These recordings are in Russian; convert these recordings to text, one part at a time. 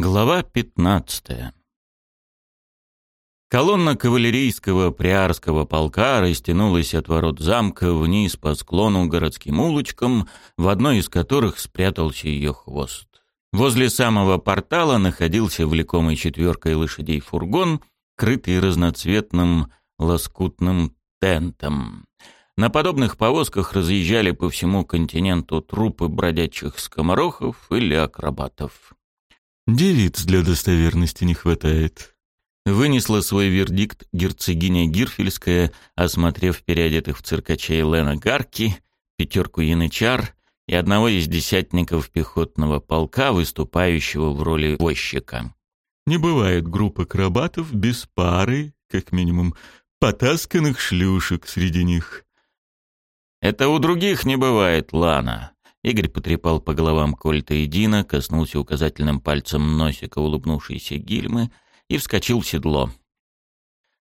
Глава 15. Колонна кавалерийского приарского полка растянулась от ворот замка вниз по склону городским улочкам, в одной из которых спрятался ее хвост. Возле самого портала находился влекомый четверкой лошадей фургон, крытый разноцветным лоскутным тентом. На подобных повозках разъезжали по всему континенту трупы бродячих скоморохов или акробатов. Девиц для достоверности не хватает. Вынесла свой вердикт герцогиня Гирфельская, осмотрев переодетых в циркачей Лена Гарки, пятерку янычар и одного из десятников пехотного полка, выступающего в роли возчика. Не бывает групп акробатов без пары, как минимум, потасканных шлюшек среди них. «Это у других не бывает, Лана», Игорь потрепал по головам Кольта и Дина, коснулся указательным пальцем носика улыбнувшейся Гильмы и вскочил в седло.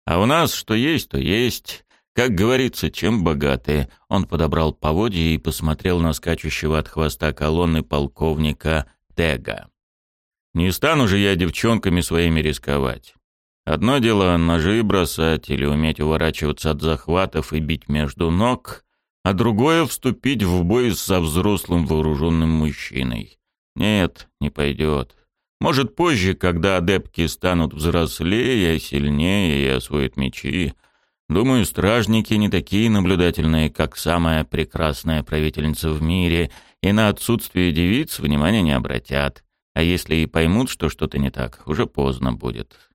«А у нас что есть, то есть. Как говорится, чем богатые». Он подобрал поводья и посмотрел на скачущего от хвоста колонны полковника Тега. «Не стану же я девчонками своими рисковать. Одно дело ножи бросать или уметь уворачиваться от захватов и бить между ног, а другое — вступить в бой со взрослым вооруженным мужчиной. Нет, не пойдет. Может, позже, когда адепки станут взрослее, сильнее и освоят мечи. Думаю, стражники не такие наблюдательные, как самая прекрасная правительница в мире, и на отсутствие девиц внимания не обратят. А если и поймут, что что-то не так, уже поздно будет.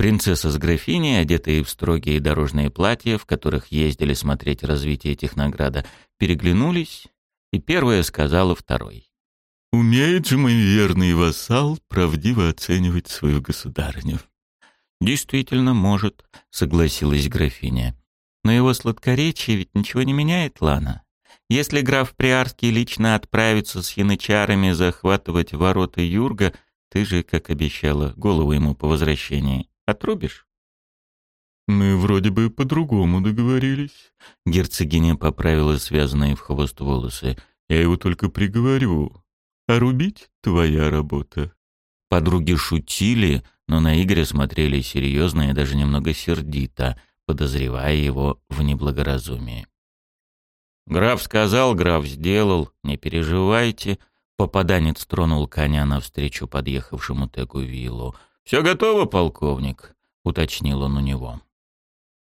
Принцесса с графиней, одетые в строгие дорожные платья, в которых ездили смотреть развитие Технограда, переглянулись, и первая сказала второй. «Умеет же мой верный вассал правдиво оценивать свою государыню». «Действительно может», — согласилась графиня. «Но его сладкоречие ведь ничего не меняет, Лана. Если граф Приарский лично отправится с янычарами захватывать ворота Юрга, ты же, как обещала, голову ему по возвращении Отрубишь?» «Мы вроде бы по-другому договорились», — герцогиня поправила связанные в хвост волосы. «Я его только приговорю. А рубить — твоя работа». Подруги шутили, но на Игоря смотрели серьезно и даже немного сердито, подозревая его в неблагоразумии. «Граф сказал, граф сделал, не переживайте», — попаданец тронул коня навстречу подъехавшему Тегувилу — «Все готово, полковник», — уточнил он у него.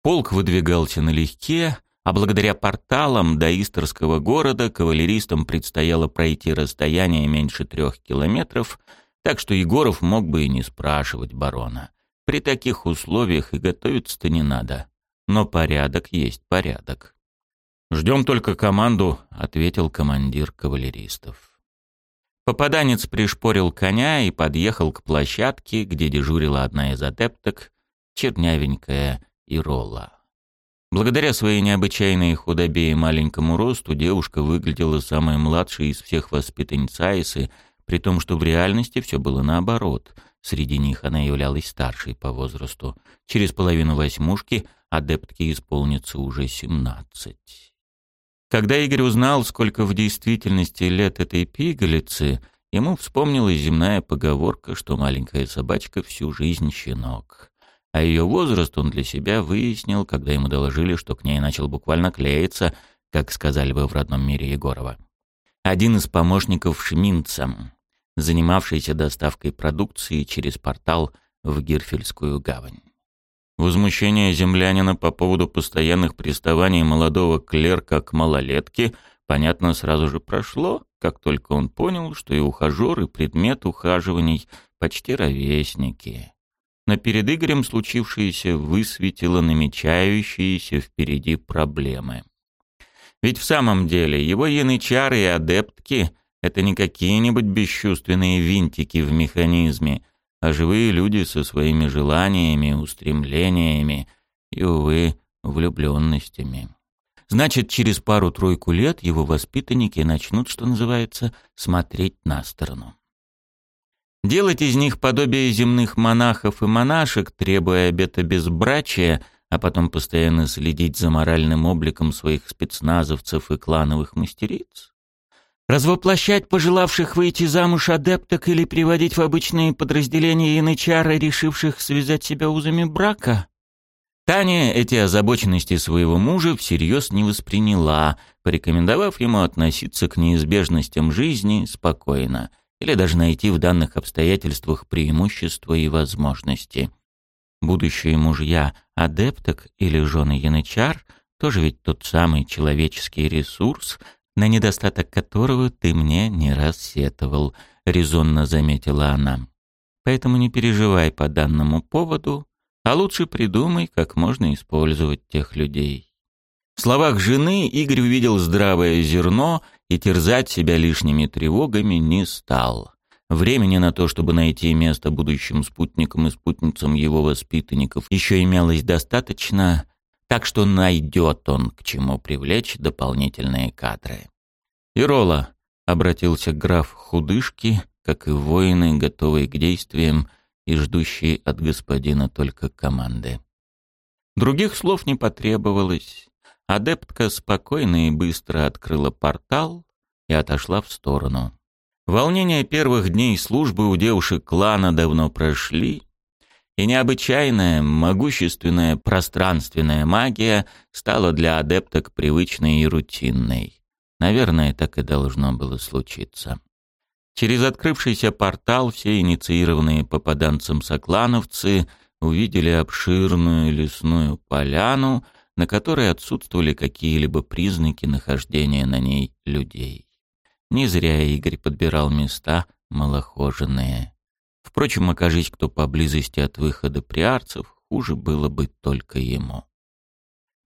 Полк выдвигался налегке, а благодаря порталам до Истерского города кавалеристам предстояло пройти расстояние меньше трех километров, так что Егоров мог бы и не спрашивать барона. При таких условиях и готовиться-то не надо. Но порядок есть порядок. «Ждем только команду», — ответил командир кавалеристов. Попаданец пришпорил коня и подъехал к площадке, где дежурила одна из адепток, чернявенькая Ирола. Благодаря своей необычайной худобе и маленькому росту девушка выглядела самой младшей из всех воспитанниц Айсы, при том, что в реальности все было наоборот. Среди них она являлась старшей по возрасту. Через половину восьмушки адептки исполнится уже семнадцать. Когда Игорь узнал, сколько в действительности лет этой пигалицы, ему вспомнилась земная поговорка, что маленькая собачка всю жизнь щенок. А ее возраст он для себя выяснил, когда ему доложили, что к ней начал буквально клеиться, как сказали бы в родном мире Егорова. Один из помощников Шминца, занимавшийся доставкой продукции через портал в Гирфельскую гавань. Возмущение землянина по поводу постоянных приставаний молодого клерка к малолетке, понятно, сразу же прошло, как только он понял, что и ухажер, и предмет ухаживаний почти ровесники. Но перед Игорем случившееся высветило намечающиеся впереди проблемы. Ведь в самом деле его янычары и адептки — это не какие-нибудь бесчувственные винтики в механизме — а живые люди со своими желаниями, устремлениями и, увы, влюбленностями. Значит, через пару-тройку лет его воспитанники начнут, что называется, смотреть на сторону. Делать из них подобие земных монахов и монашек, требуя обета безбрачия, а потом постоянно следить за моральным обликом своих спецназовцев и клановых мастериц? Развоплощать пожелавших выйти замуж адепток или приводить в обычные подразделения янычары, решивших связать себя узами брака? Таня эти озабоченности своего мужа всерьез не восприняла, порекомендовав ему относиться к неизбежностям жизни спокойно или даже найти в данных обстоятельствах преимущества и возможности. Будущие мужья адепток или жены янычар – тоже ведь тот самый человеческий ресурс, на недостаток которого ты мне не раз сетовал», — резонно заметила она. «Поэтому не переживай по данному поводу, а лучше придумай, как можно использовать тех людей». В словах жены Игорь увидел здравое зерно и терзать себя лишними тревогами не стал. Времени на то, чтобы найти место будущим спутникам и спутницам его воспитанников, еще имелось достаточно, так что найдет он, к чему привлечь дополнительные кадры. «Ирола», — обратился граф худышки, как и воины, готовые к действиям и ждущие от господина только команды. Других слов не потребовалось. Адептка спокойно и быстро открыла портал и отошла в сторону. Волнения первых дней службы у девушек клана давно прошли, и необычайная, могущественная пространственная магия стала для адепток привычной и рутинной. Наверное, так и должно было случиться. Через открывшийся портал все инициированные попаданцем соклановцы увидели обширную лесную поляну, на которой отсутствовали какие-либо признаки нахождения на ней людей. Не зря Игорь подбирал места малохоженные. Впрочем, окажись кто поблизости от выхода приарцев, хуже было бы только ему.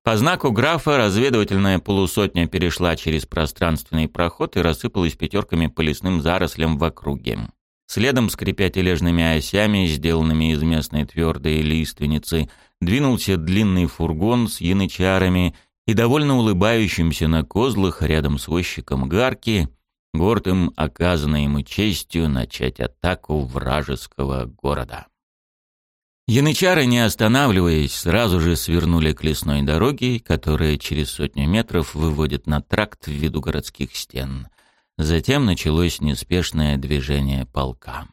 По знаку графа разведывательная полусотня перешла через пространственный проход и рассыпалась пятерками по лесным зарослям в округе. Следом, скрипя тележными осями, сделанными из местной твердой лиственницы, двинулся длинный фургон с янычарами и довольно улыбающимся на козлах рядом с возчиком гарки Гордым оказанной ему честью начать атаку вражеского города. Янычары, не останавливаясь, сразу же свернули к лесной дороге, которая через сотню метров выводит на тракт в виду городских стен. Затем началось неспешное движение полка.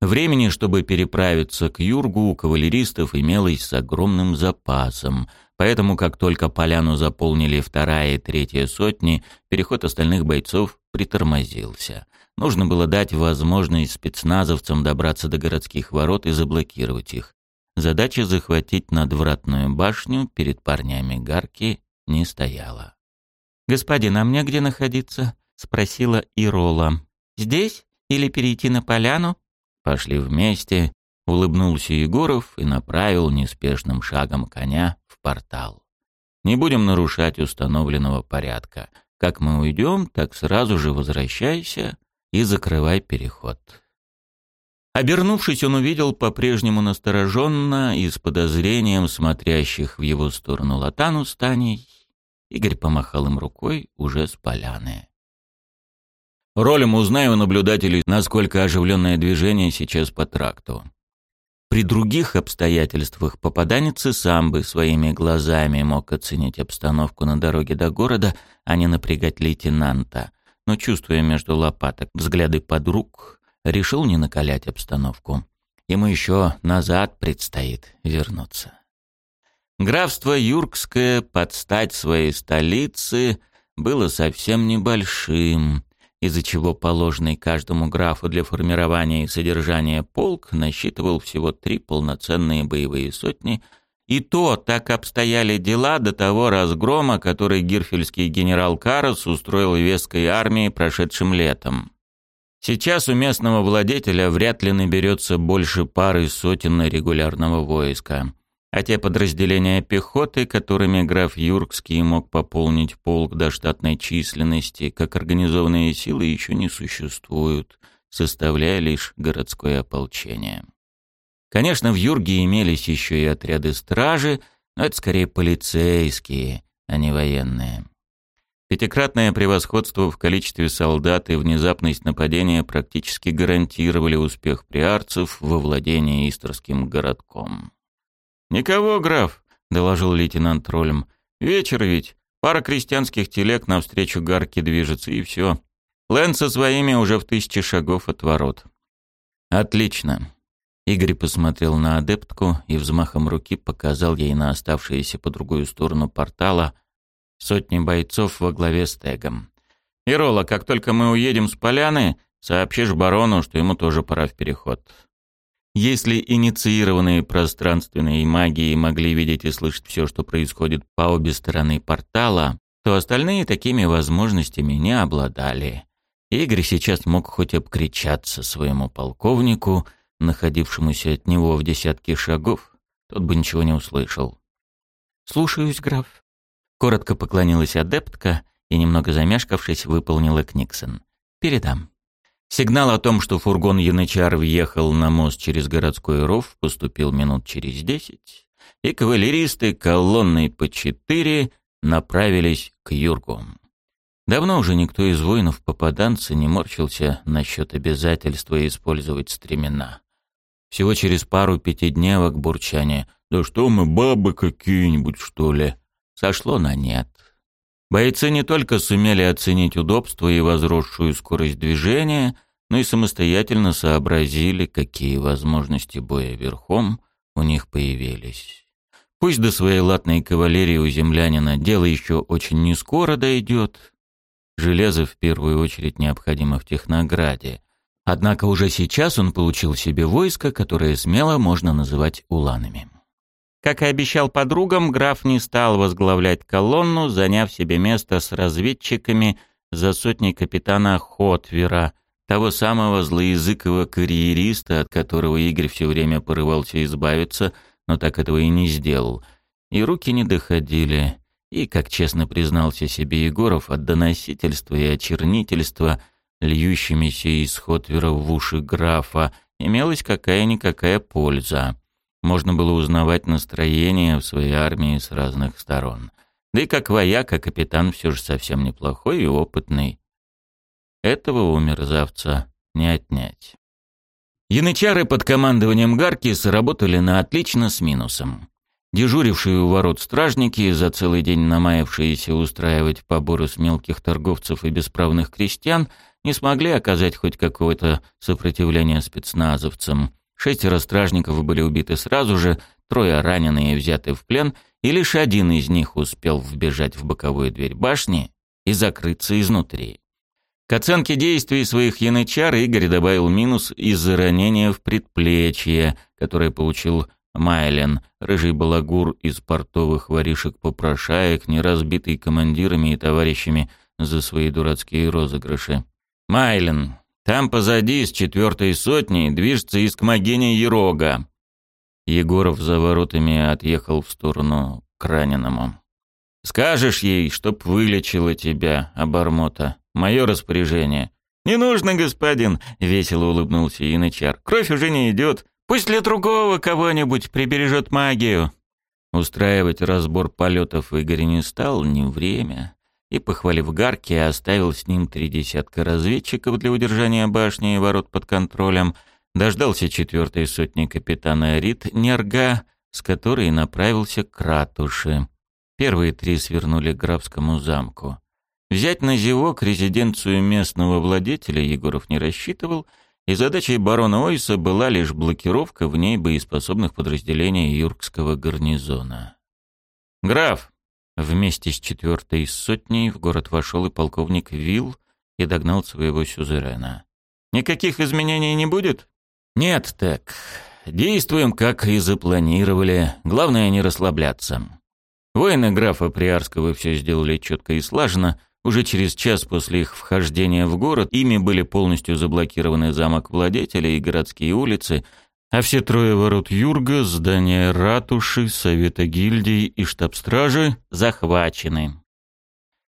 Времени, чтобы переправиться к Юргу, у кавалеристов имелось с огромным запасом, поэтому как только поляну заполнили вторая и третья сотни, переход остальных бойцов притормозился. Нужно было дать возможность спецназовцам добраться до городских ворот и заблокировать их. Задача захватить надвратную башню перед парнями Гарки не стояла. «Господин, а мне где находиться?» — спросила Ирола. «Здесь или перейти на поляну?» «Пошли вместе», — улыбнулся Егоров и направил неспешным шагом коня в портал. «Не будем нарушать установленного порядка. Как мы уйдем, так сразу же возвращайся и закрывай переход». Обернувшись, он увидел по-прежнему настороженно и с подозрением смотрящих в его сторону Латану с Игорь помахал им рукой уже с поляны. «Ролем узнаю наблюдателей, насколько оживленное движение сейчас по тракту. При других обстоятельствах попаданец и сам бы своими глазами мог оценить обстановку на дороге до города, а не напрягать лейтенанта. Но, чувствуя между лопаток взгляды подруг, решил не накалять обстановку. Ему еще назад предстоит вернуться. Графство Юркское под стать своей столице было совсем небольшим, из-за чего положенный каждому графу для формирования и содержания полк насчитывал всего три полноценные боевые сотни, и то так обстояли дела до того разгрома, который гирфельский генерал Карос устроил веской армии прошедшим летом. Сейчас у местного владетеля вряд ли наберется больше пары сотен регулярного войска а те подразделения пехоты, которыми граф Юркский мог пополнить полк до штатной численности, как организованные силы еще не существуют, составляя лишь городское ополчение. Конечно, в Юрге имелись еще и отряды стражи, но это скорее полицейские, а не военные. Пятикратное превосходство в количестве солдат и внезапность нападения практически гарантировали успех приарцев во владении Истерским городком. «Никого, граф», — доложил лейтенант Ролем. «Вечер ведь. Пара крестьянских телег навстречу гарке движется, и все. Лэн со своими уже в тысячи шагов от ворот». «Отлично». Игорь посмотрел на адептку и взмахом руки показал ей на оставшиеся по другую сторону портала сотни бойцов во главе с Тегом. «Ирола, как только мы уедем с поляны, сообщишь барону, что ему тоже пора в переход. Если инициированные пространственные магии могли видеть и слышать все, что происходит по обе стороны портала, то остальные такими возможностями не обладали. Игорь сейчас мог хоть обкричаться своему полковнику, находившемуся от него в десятке шагов, тот бы ничего не услышал. «Слушаюсь, граф». Коротко поклонилась адептка и, немного замешкавшись, выполнила Книксон. «Передам». Сигнал о том, что фургон Янычар въехал на мост через городской ров, поступил минут через десять, и кавалеристы колонной по четыре направились к Юргу. Давно уже никто из воинов-попаданца не морщился насчет обязательства использовать стремена. Всего через пару пятидневок бурчание «Да что мы, бабы какие-нибудь, что ли?» сошло на нет. Бойцы не только сумели оценить удобство и возросшую скорость движения, но и самостоятельно сообразили, какие возможности боя верхом у них появились. Пусть до своей латной кавалерии у землянина дело еще очень не скоро дойдет. Железо в первую очередь необходимо в Технограде. Однако уже сейчас он получил себе войско, которое смело можно называть уланами. Как и обещал подругам, граф не стал возглавлять колонну, заняв себе место с разведчиками за сотней капитана Хотвера – того самого злоязыкого карьериста, от которого Игорь все время порывался избавиться, но так этого и не сделал. И руки не доходили. И, как честно признался себе Егоров, от доносительства и очернительства, льющимися из хотверов в уши графа, имелась какая-никакая польза. Можно было узнавать настроение в своей армии с разных сторон. Да и как вояка капитан все же совсем неплохой и опытный. Этого у мерзавца не отнять. Янычары под командованием Гарки сработали на отлично с минусом. Дежурившие у ворот стражники, за целый день намаявшиеся устраивать поборы с мелких торговцев и бесправных крестьян, не смогли оказать хоть какое-то сопротивление спецназовцам. Шестеро стражников были убиты сразу же, трое ранены и взяты в плен, и лишь один из них успел вбежать в боковую дверь башни и закрыться изнутри. К оценке действий своих янычар Игорь добавил минус из-за ранения в предплечье, которое получил Майлен, рыжий балагур из портовых воришек-попрошаек, не разбитый командирами и товарищами за свои дурацкие розыгрыши. «Майлен, там позади, с четвертой сотни, движется из Кмагини Ерога». Егоров за воротами отъехал в сторону к раненому. Скажешь ей, чтоб вылечила тебя, обормота. Мое распоряжение». «Не нужно, господин», — весело улыбнулся Янычар. «Кровь уже не идет. Пусть для другого кого-нибудь прибережет магию». Устраивать разбор полетов Игорь не стал, не время. И, похвалив Гарки, оставил с ним три десятка разведчиков для удержания башни и ворот под контролем. Дождался четвертой сотни капитана Рид Нерга, с которой направился к ратуши. Первые три свернули к графскому замку. Взять на живок резиденцию местного владетеля Егоров не рассчитывал, и задачей барона Ойса была лишь блокировка в ней боеспособных подразделений юркского гарнизона. «Граф!» Вместе с четвертой сотней в город вошел и полковник Вилл и догнал своего сюзерена. «Никаких изменений не будет?» «Нет, так. Действуем, как и запланировали. Главное, не расслабляться». Воины графа Приарского все сделали четко и слаженно. Уже через час после их вхождения в город ими были полностью заблокированы замок владетеля и городские улицы, а все трое ворот Юрга, здания ратуши, совета гильдий и штаб-стражи захвачены.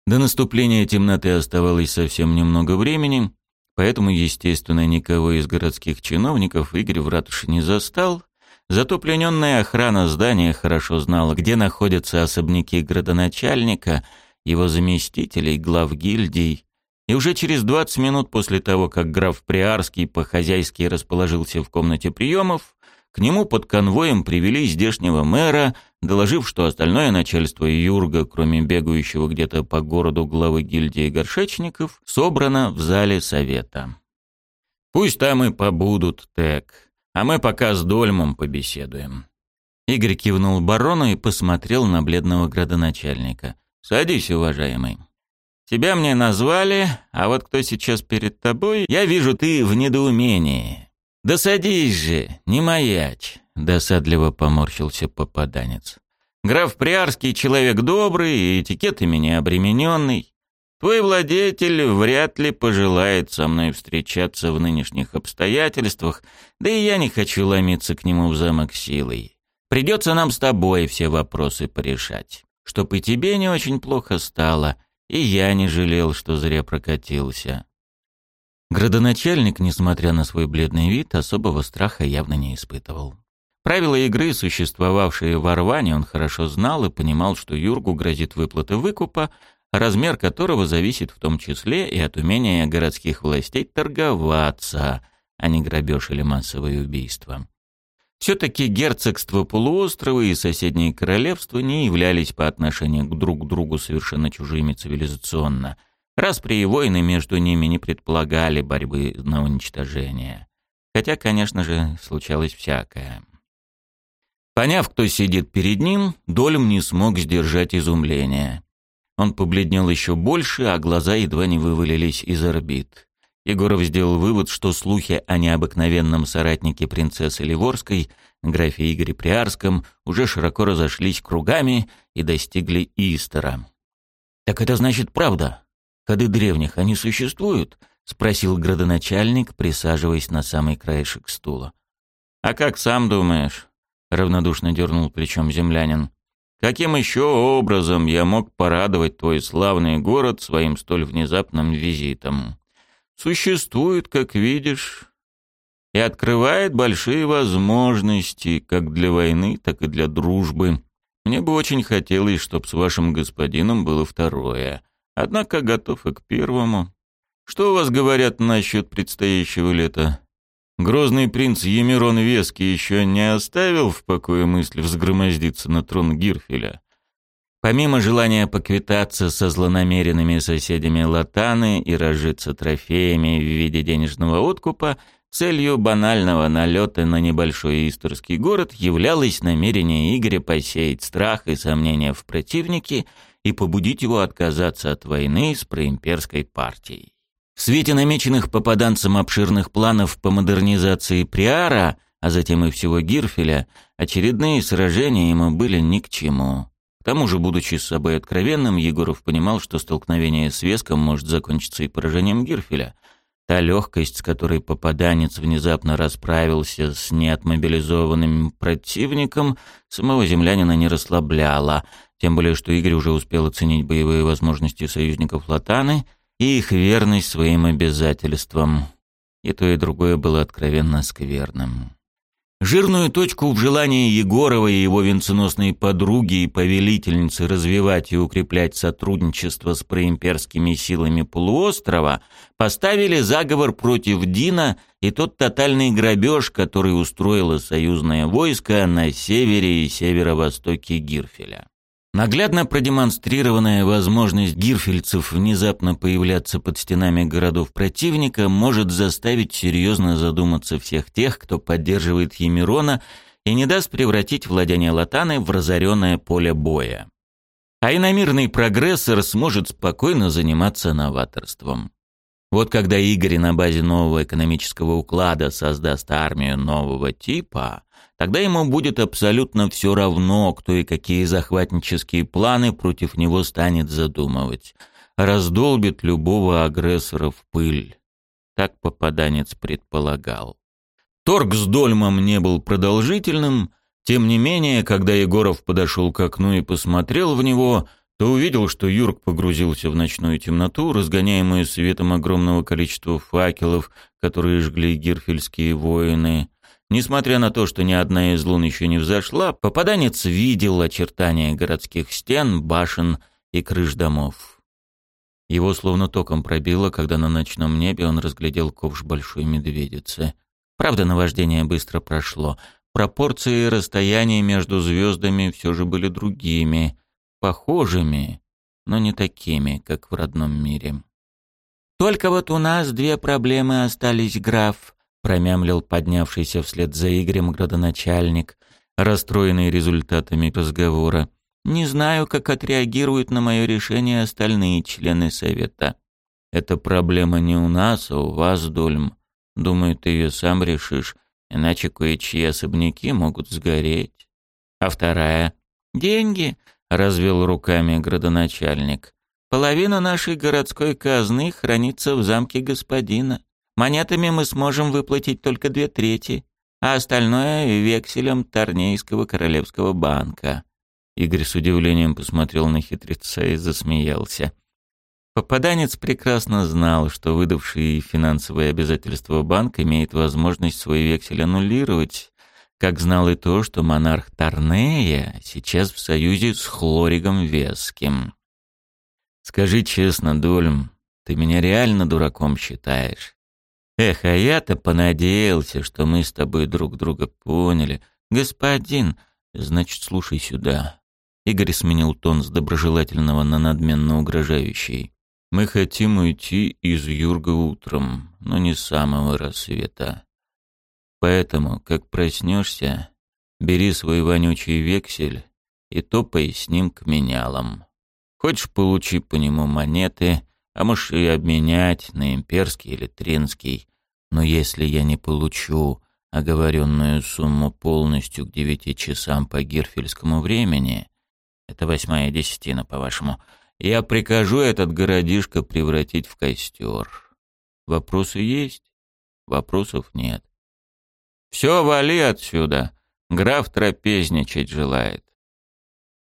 До наступления темноты оставалось совсем немного времени, поэтому, естественно, никого из городских чиновников Игорь в ратуше не застал, Затоплененная охрана здания хорошо знала, где находятся особняки градоначальника, его заместителей, глав гильдий. И уже через 20 минут после того, как граф Приарский по-хозяйски расположился в комнате приемов, к нему под конвоем привели здешнего мэра, доложив, что остальное начальство Юрга, кроме бегающего где-то по городу главы гильдии горшечников, собрано в зале совета. «Пусть там и побудут, Тек», а мы пока с Дольмом побеседуем». Игорь кивнул барону и посмотрел на бледного градоначальника. «Садись, уважаемый. Тебя мне назвали, а вот кто сейчас перед тобой, я вижу, ты в недоумении. Да садись же, не маячь. — досадливо поморщился попаданец. «Граф Приарский человек добрый и этикетами не обремененный. Твой владетель вряд ли пожелает со мной встречаться в нынешних обстоятельствах, да и я не хочу ломиться к нему в замок силой. Придется нам с тобой все вопросы порешать. Чтоб и тебе не очень плохо стало, и я не жалел, что зря прокатился». Градоначальник, несмотря на свой бледный вид, особого страха явно не испытывал. Правила игры, существовавшие в Орване, он хорошо знал и понимал, что Юргу грозит выплата выкупа, размер которого зависит в том числе и от умения городских властей торговаться, а не грабеж или массовые убийства. Все-таки герцогство полуострова и соседние королевства не являлись по отношению друг к другу совершенно чужими цивилизационно, раз при войны между ними не предполагали борьбы на уничтожение. Хотя, конечно же, случалось всякое. Поняв, кто сидит перед ним, Дольм не смог сдержать изумления. Он побледнел еще больше, а глаза едва не вывалились из орбит. Егоров сделал вывод, что слухи о необыкновенном соратнике принцессы Ливорской, графе Игоре Приарском, уже широко разошлись кругами и достигли Истера. «Так это значит правда? Ходы древних, они существуют?» — спросил градоначальник, присаживаясь на самый краешек стула. «А как сам думаешь?» — равнодушно дернул плечом землянин. Каким еще образом я мог порадовать твой славный город своим столь внезапным визитом? Существует, как видишь, и открывает большие возможности как для войны, так и для дружбы. Мне бы очень хотелось, чтобы с вашим господином было второе, однако готов и к первому. Что у вас говорят насчет предстоящего лета? Грозный принц Емирон Веский еще не оставил в покое мысль взгромоздиться на трон Гирфеля. Помимо желания поквитаться со злонамеренными соседями Латаны и разжиться трофеями в виде денежного откупа, целью банального налета на небольшой исторский город являлось намерение Игоря посеять страх и сомнения в противнике и побудить его отказаться от войны с проимперской партией. В свете намеченных попаданцем обширных планов по модернизации Приара, а затем и всего Гирфеля, очередные сражения ему были ни к чему. К тому же, будучи с собой откровенным, Егоров понимал, что столкновение с Веском может закончиться и поражением Гирфеля. Та легкость, с которой попаданец внезапно расправился с неотмобилизованным противником, самого землянина не расслабляла, тем более, что Игорь уже успел оценить боевые возможности союзников Латаны — и их верность своим обязательствам. И то, и другое было откровенно скверным. Жирную точку в желании Егорова и его венценосной подруги и повелительницы развивать и укреплять сотрудничество с проимперскими силами полуострова поставили заговор против Дина и тот тотальный грабеж, который устроило союзное войско на севере и северо-востоке Гирфеля. Наглядно продемонстрированная возможность гирфельцев внезапно появляться под стенами городов противника может заставить серьезно задуматься всех тех, кто поддерживает Емирона и не даст превратить владение Латаны в разоренное поле боя. А иномирный прогрессор сможет спокойно заниматься новаторством. Вот когда Игорь на базе нового экономического уклада создаст армию нового типа – Тогда ему будет абсолютно все равно, кто и какие захватнические планы против него станет задумывать. Раздолбит любого агрессора в пыль. Так попаданец предполагал. Торг с Дольмом не был продолжительным. Тем не менее, когда Егоров подошел к окну и посмотрел в него, то увидел, что Юрк погрузился в ночную темноту, разгоняемую светом огромного количества факелов, которые жгли гирфельские воины. Несмотря на то, что ни одна из лун еще не взошла, попаданец видел очертания городских стен, башен и крыш домов. Его словно током пробило, когда на ночном небе он разглядел ковш большой медведицы. Правда, наваждение быстро прошло. Пропорции и расстояния между звездами все же были другими, похожими, но не такими, как в родном мире. «Только вот у нас две проблемы остались, граф», промямлил поднявшийся вслед за Игорем градоначальник, расстроенный результатами разговора. «Не знаю, как отреагируют на мое решение остальные члены совета. Эта проблема не у нас, а у вас, Дольм. Думаю, ты ее сам решишь, иначе кое-чьи особняки могут сгореть. А вторая — деньги», — развел руками градоначальник. «Половина нашей городской казны хранится в замке господина». Монетами мы сможем выплатить только две трети, а остальное — векселем Торнейского королевского банка». Игорь с удивлением посмотрел на хитреца и засмеялся. Попаданец прекрасно знал, что выдавший финансовые обязательства банк имеет возможность свой вексель аннулировать, как знал и то, что монарх Торнея сейчас в союзе с Хлоригом Веским. «Скажи честно, Дольм, ты меня реально дураком считаешь?» Эх, а я-то понадеялся, что мы с тобой друг друга поняли. Господин, значит, слушай сюда. Игорь сменил тон с доброжелательного на надменно угрожающий. Мы хотим уйти из Юрга утром, но не с самого рассвета. Поэтому, как проснешься, бери свой вонючий вексель и топай с ним к менялам. Хочешь, получи по нему монеты, а можешь и обменять на имперский или тринский. Но если я не получу оговоренную сумму полностью к девяти часам по гирфельскому времени, это восьмая десятина, по-вашему, я прикажу этот городишко превратить в костер. Вопросы есть? Вопросов нет. Все, вали отсюда. Граф трапезничать желает.